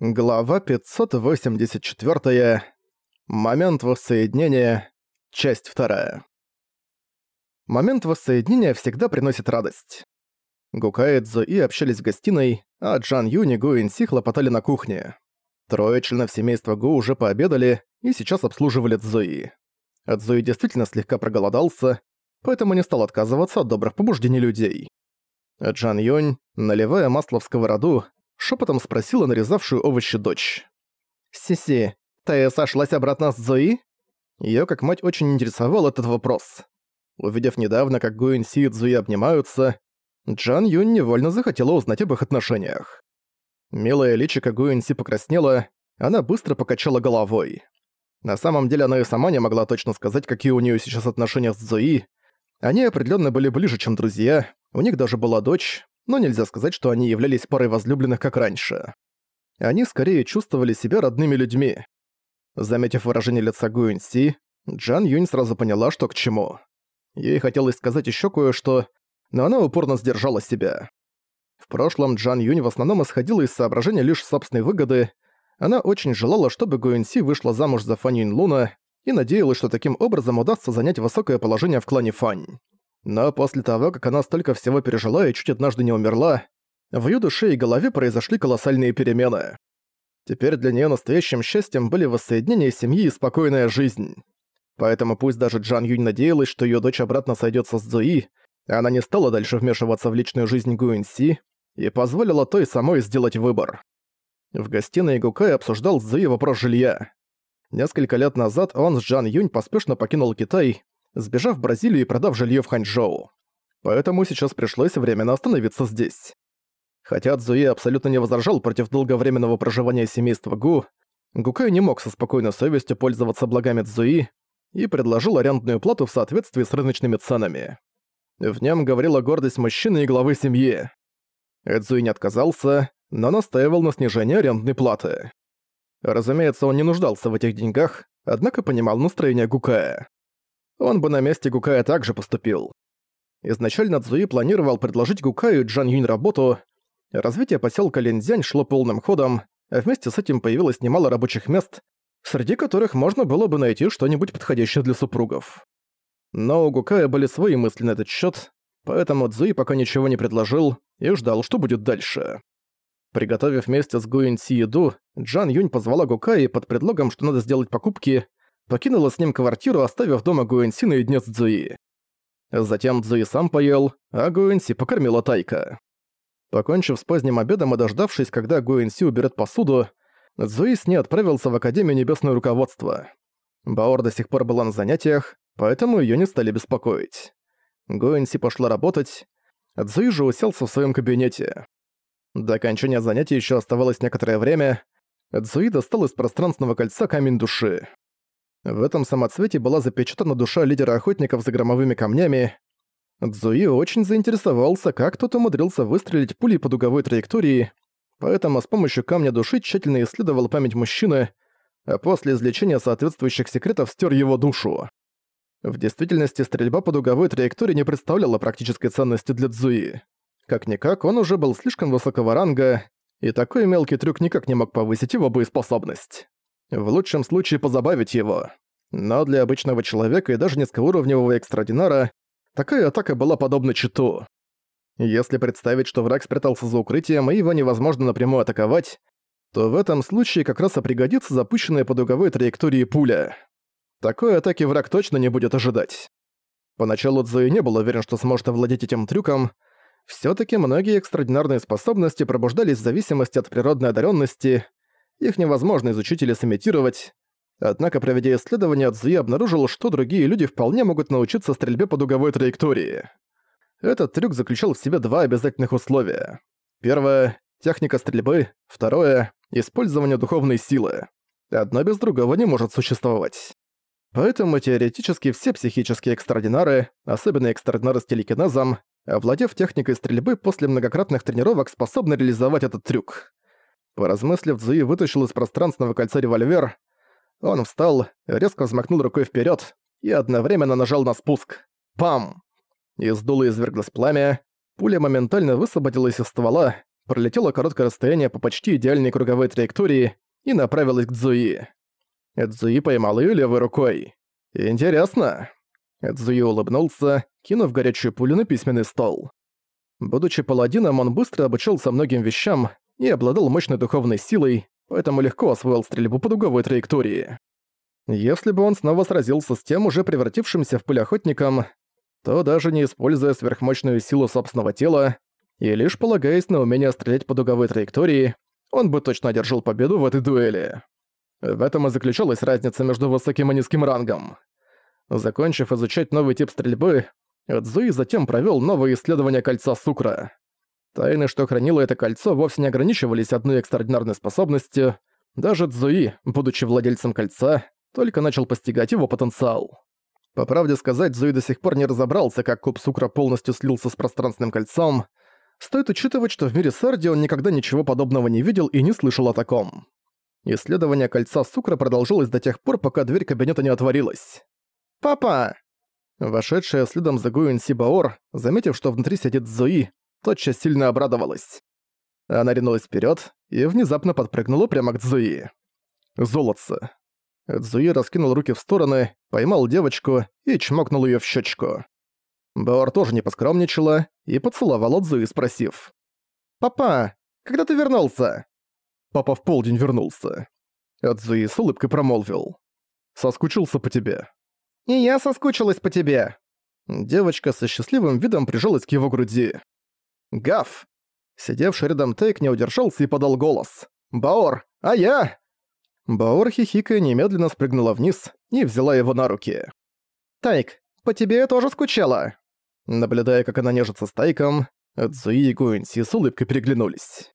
Глава 584. Момент воссоединения. Часть 2. Момент воссоединения всегда приносит радость. Гукай и общались в гостиной, а Джан Юнь и Гу Инси хлопотали на кухне. Трое членов семейства Гу уже пообедали и сейчас обслуживали Цзуи. Цзуи действительно слегка проголодался, поэтому не стал отказываться от добрых побуждений людей. Джан Юнь, наливая масло в сковороду, шепотом спросила нарезавшую овощи дочь. «Сиси, ты сошлась обратно с Зои?» Её как мать очень интересовал этот вопрос. Увидев недавно, как Гуин Си и Цзуи обнимаются, Джан Юнь невольно захотела узнать об их отношениях. Милая личико Гуин Си покраснела, она быстро покачала головой. На самом деле она и сама не могла точно сказать, какие у неё сейчас отношения с Зои. Они определённо были ближе, чем друзья, у них даже была дочь, но нельзя сказать, что они являлись парой возлюбленных как раньше. Они скорее чувствовали себя родными людьми. Заметив выражение лица Гуинси, Джан Юнь сразу поняла, что к чему. Ей хотелось сказать еще кое-что, но она упорно сдержала себя. В прошлом Джан Юнь в основном исходила из соображения лишь собственной выгоды. Она очень желала, чтобы Гуинси вышла замуж за Фань Юнь Луна и надеялась, что таким образом удастся занять высокое положение в клане Фань. Но после того, как она столько всего пережила и чуть однажды не умерла, в её душе и голове произошли колоссальные перемены. Теперь для неё настоящим счастьем были воссоединение семьи и спокойная жизнь. Поэтому пусть даже Джан Юнь надеялась, что её дочь обратно сойдётся с Зуи, она не стала дальше вмешиваться в личную жизнь Гуэн Си и позволила той самой сделать выбор. В гостиной Гукай обсуждал с Зуи вопрос жилья. Несколько лет назад он с Джан Юнь поспешно покинул Китай, сбежав в Бразилию и продав жилье в Ханчжоу. Поэтому сейчас пришлось временно остановиться здесь. Хотя Цзуи абсолютно не возражал против долговременного проживания семейства Гу, Гукай не мог со спокойной совестью пользоваться благами Цзуи и предложил арендную плату в соответствии с рыночными ценами. В нем говорила гордость мужчины и главы семьи. Эдзуи не отказался, но настаивал на снижении арендной платы. Разумеется, он не нуждался в этих деньгах, однако понимал настроение Гукая. Он бы на месте Гукая также поступил. Изначально Цзуи планировал предложить Гукаю и Джан Юнь работу. Развитие поселка Линзянь шло полным ходом, а вместе с этим появилось немало рабочих мест, среди которых можно было бы найти что-нибудь подходящее для супругов. Но у Гукая были свои мысли на этот счет, поэтому Цзуи пока ничего не предложил и ждал, что будет дальше. Приготовив вместе с Гуин Си еду, Джан Юнь позвала Гукая под предлогом, что надо сделать покупки, покинула с ним квартиру, оставив дома Гуэнси наедине с Цзуи. Затем Цзуи сам поел, а Гуэнси покормила Тайка. Покончив с поздним обедом и дождавшись, когда Гуэнси уберет посуду, Цзуи с ней отправился в Академию Небесное Руководство. Баор до сих пор была на занятиях, поэтому ее не стали беспокоить. Гуэнси пошла работать, Цзуи же уселся в своем кабинете. До окончания занятий еще оставалось некоторое время. Цзуи достал из пространственного кольца камень души. В этом самоцвете была запечатана душа лидера охотников за громовыми камнями. Цзуи очень заинтересовался, как тот умудрился выстрелить пулей по дуговой траектории, поэтому с помощью камня души тщательно исследовал память мужчины, а после извлечения соответствующих секретов стер его душу. В действительности стрельба по дуговой траектории не представляла практической ценности для Цзуи. Как-никак, он уже был слишком высокого ранга, и такой мелкий трюк никак не мог повысить его боеспособность. В лучшем случае позабавить его. Но для обычного человека и даже низкоуровневого экстрадинара такая атака была подобна читу. Если представить, что враг спрятался за укрытием и его невозможно напрямую атаковать, то в этом случае как раз и пригодится запущенная по дуговой траектории пуля. Такой атаки враг точно не будет ожидать. Поначалу Цзуи не был уверен, что сможет овладеть этим трюком, все таки многие экстраординарные способности пробуждались в зависимости от природной одаренности, их невозможно изучить или сымитировать. Однако, проведя исследование, Цзуи обнаружил, что другие люди вполне могут научиться стрельбе по дуговой траектории. Этот трюк заключал в себе два обязательных условия. Первое — техника стрельбы, второе — использование духовной силы. Одно без другого не может существовать. Поэтому теоретически все психические экстраординары, особенно экстраординары с телекинезом, овладев техникой стрельбы после многократных тренировок, способны реализовать этот трюк. Поразмыслив, Цзуи вытащил из пространственного кольца револьвер. Он встал, резко взмахнул рукой вперед и одновременно нажал на спуск. Пам! Из дула изверглось пламя, пуля моментально высвободилась из ствола, пролетела короткое расстояние по почти идеальной круговой траектории и направилась к Цзуи. Цзуи поймал ее левой рукой. «Интересно». Цзуи улыбнулся, кинув горячую пулю на письменный стол. Будучи паладином, он быстро обучился многим вещам и обладал мощной духовной силой, поэтому легко освоил стрельбу по дуговой траектории. Если бы он снова сразился с тем, уже превратившимся в пулеохотником, то даже не используя сверхмощную силу собственного тела и лишь полагаясь на умение стрелять по дуговой траектории, он бы точно одержал победу в этой дуэли. В этом и заключалась разница между высоким и низким рангом. Закончив изучать новый тип стрельбы, Цзуи затем провёл новое исследование кольца Сукра. Тайны, что хранило это кольцо, вовсе не ограничивались одной экстраординарной способностью. Даже Цзуи, будучи владельцем кольца, только начал постигать его потенциал. По правде сказать, Зуи до сих пор не разобрался, как куб Сукра полностью слился с пространственным кольцом. Стоит учитывать, что в мире Сарди он никогда ничего подобного не видел и не слышал о таком. Исследование кольца Сукра продолжилось до тех пор, пока дверь кабинета не отворилась. «Папа!» Вошедшая следом за Гуин Сибаор, заметив, что внутри сидит Зуи, тотчас сильно обрадовалась. Она ринулась вперед и внезапно подпрыгнула прямо к Зуи. Золотце. Цзуи раскинул руки в стороны, поймал девочку и чмокнул её в щёчку. Баор тоже не поскромничала и поцеловала Цзуи, спросив. «Папа, когда ты вернулся?» Папа в полдень вернулся. Цзуи с улыбкой промолвил. «Соскучился по тебе». «И я соскучилась по тебе». Девочка со счастливым видом прижалась к его груди. «Гав!» Сидевший рядом Тейк не удержался и подал голос. «Баор, а я?» Баор хихикая немедленно спрыгнула вниз и взяла его на руки. «Тайк, по тебе я тоже скучала!» Наблюдая, как она нежится с Тайком, Цзуи и Гуэнси с улыбкой переглянулись.